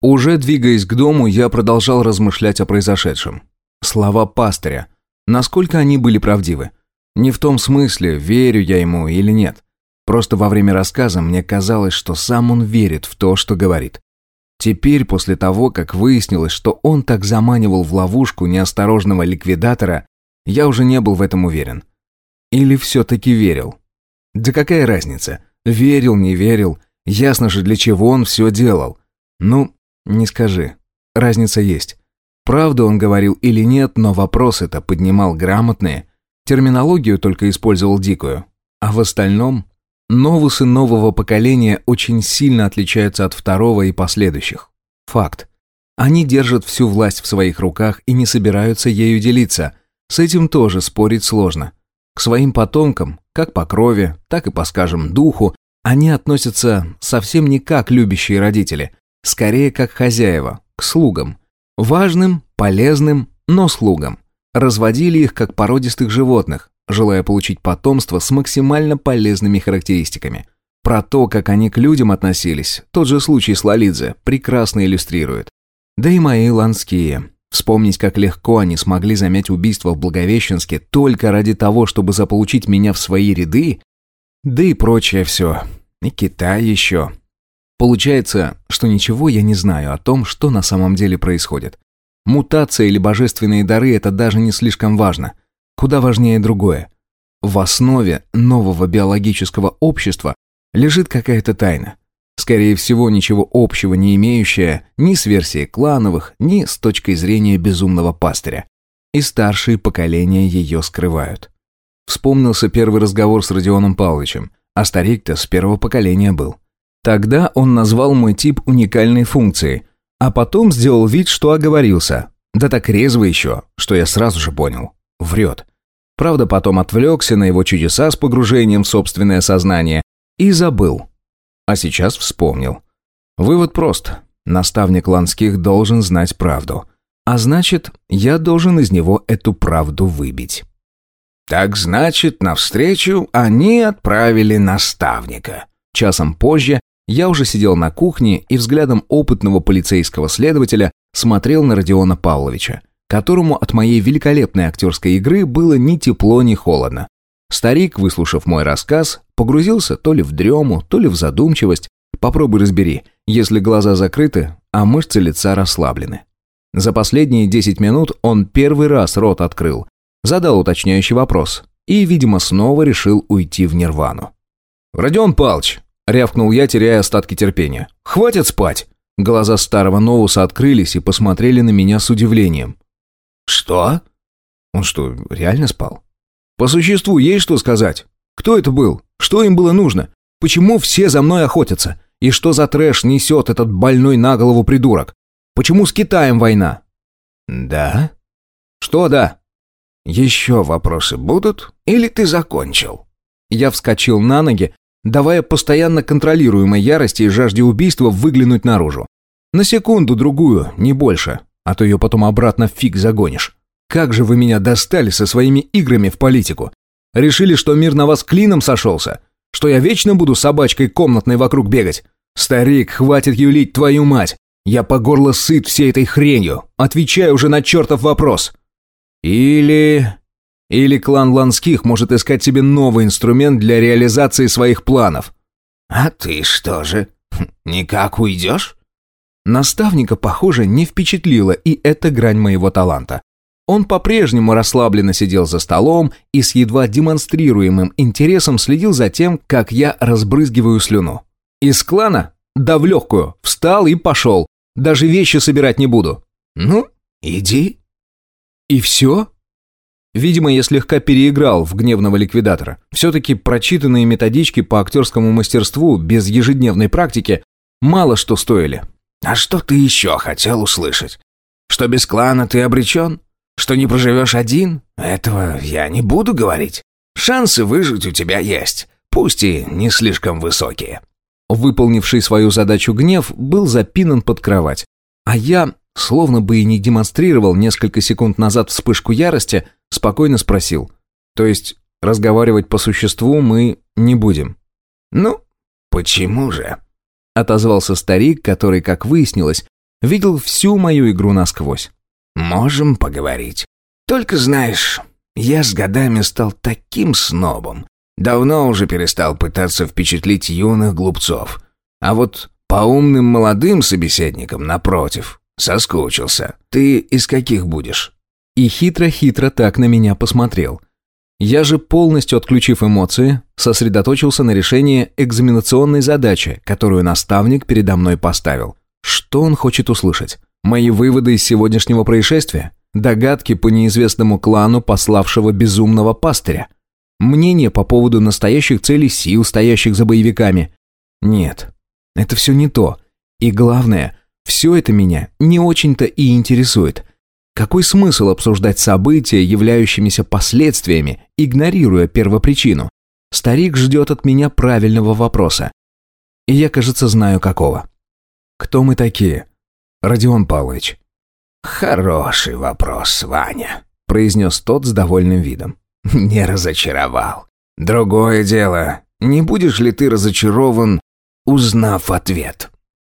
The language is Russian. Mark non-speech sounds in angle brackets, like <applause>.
Уже двигаясь к дому, я продолжал размышлять о произошедшем. Слова пастыря. Насколько они были правдивы? Не в том смысле, верю я ему или нет. Просто во время рассказа мне казалось, что сам он верит в то, что говорит. Теперь, после того, как выяснилось, что он так заманивал в ловушку неосторожного ликвидатора, я уже не был в этом уверен. Или все-таки верил? Да какая разница? Верил, не верил. Ясно же, для чего он все делал. Ну, не скажи. Разница есть. Правду он говорил или нет, но вопросы-то поднимал грамотные. Терминологию только использовал дикую. А в остальном Новусы нового поколения очень сильно отличаются от второго и последующих. Факт. Они держат всю власть в своих руках и не собираются ею делиться. С этим тоже спорить сложно. К своим потомкам, как по крови, так и по, скажем, духу, они относятся совсем не как любящие родители, скорее как хозяева, к слугам. Важным, полезным, но слугам. Разводили их как породистых животных, желая получить потомство с максимально полезными характеристиками. Про то, как они к людям относились, тот же случай с Лолидзе прекрасно иллюстрирует. Да и мои ланские. Вспомнить, как легко они смогли замять убийство в Благовещенске только ради того, чтобы заполучить меня в свои ряды, да и прочее все. И Китай еще. Получается, что ничего я не знаю о том, что на самом деле происходит. Мутация или божественные дары – это даже не слишком важно – Куда важнее другое. В основе нового биологического общества лежит какая-то тайна. Скорее всего, ничего общего не имеющая ни с версией клановых, ни с точки зрения безумного пастыря. И старшие поколения ее скрывают. Вспомнился первый разговор с Родионом Павловичем, а старик-то с первого поколения был. Тогда он назвал мой тип уникальной функцией, а потом сделал вид, что оговорился. Да так резво еще, что я сразу же понял. Врет. Правда, потом отвлекся на его чудеса с погружением в собственное сознание и забыл. А сейчас вспомнил. Вывод прост. Наставник Ланских должен знать правду. А значит, я должен из него эту правду выбить. Так значит, навстречу они отправили наставника. Часом позже я уже сидел на кухне и взглядом опытного полицейского следователя смотрел на Родиона Павловича которому от моей великолепной актерской игры было ни тепло, ни холодно. Старик, выслушав мой рассказ, погрузился то ли в дрему, то ли в задумчивость. Попробуй разбери, если глаза закрыты, а мышцы лица расслаблены. За последние 10 минут он первый раз рот открыл, задал уточняющий вопрос и, видимо, снова решил уйти в нирвану. «Родион Палч!» — рявкнул я, теряя остатки терпения. «Хватит спать!» Глаза старого Новуса открылись и посмотрели на меня с удивлением. «Что?» Он что, реально спал? «По существу есть что сказать? Кто это был? Что им было нужно? Почему все за мной охотятся? И что за трэш несет этот больной на голову придурок? Почему с Китаем война?» «Да?» «Что да?» «Еще вопросы будут? Или ты закончил?» Я вскочил на ноги, давая постоянно контролируемой ярости и жажде убийства выглянуть наружу. На секунду-другую, не больше а то ее потом обратно фиг загонишь. Как же вы меня достали со своими играми в политику? Решили, что мир на вас клином сошелся? Что я вечно буду собачкой комнатной вокруг бегать? Старик, хватит юлить твою мать! Я по горло сыт всей этой хренью. Отвечай уже на чертов вопрос. Или... Или клан Ланских может искать себе новый инструмент для реализации своих планов. А ты что же, никак уйдешь? Наставника, похоже, не впечатлила и эта грань моего таланта. Он по-прежнему расслабленно сидел за столом и с едва демонстрируемым интересом следил за тем, как я разбрызгиваю слюну. Из клана? Да в легкую. Встал и пошел. Даже вещи собирать не буду. Ну, иди. И все? Видимо, я слегка переиграл в гневного ликвидатора. Все-таки прочитанные методички по актерскому мастерству без ежедневной практики мало что стоили. А что ты еще хотел услышать? Что без клана ты обречен? Что не проживешь один? Этого я не буду говорить. Шансы выжить у тебя есть, пусть и не слишком высокие». Выполнивший свою задачу гнев был запинан под кровать. А я, словно бы и не демонстрировал несколько секунд назад вспышку ярости, спокойно спросил. «То есть разговаривать по существу мы не будем?» «Ну, почему же?» отозвался старик, который, как выяснилось, видел всю мою игру насквозь. «Можем поговорить. Только знаешь, я с годами стал таким снобом. Давно уже перестал пытаться впечатлить юных глупцов. А вот по умным молодым собеседникам, напротив, соскучился. Ты из каких будешь?» И хитро-хитро так на меня посмотрел. Я же, полностью отключив эмоции, сосредоточился на решении экзаменационной задачи, которую наставник передо мной поставил. Что он хочет услышать? Мои выводы из сегодняшнего происшествия? Догадки по неизвестному клану, пославшего безумного пастыря? Мнение по поводу настоящих целей сил, стоящих за боевиками? Нет, это все не то. И главное, все это меня не очень-то и интересует. Какой смысл обсуждать события, являющимися последствиями, игнорируя первопричину? Старик ждет от меня правильного вопроса. И я, кажется, знаю какого. Кто мы такие? Родион Павлович. Хороший вопрос, Ваня, произнес тот с довольным видом. <laughs> Не разочаровал. Другое дело, не будешь ли ты разочарован, узнав ответ?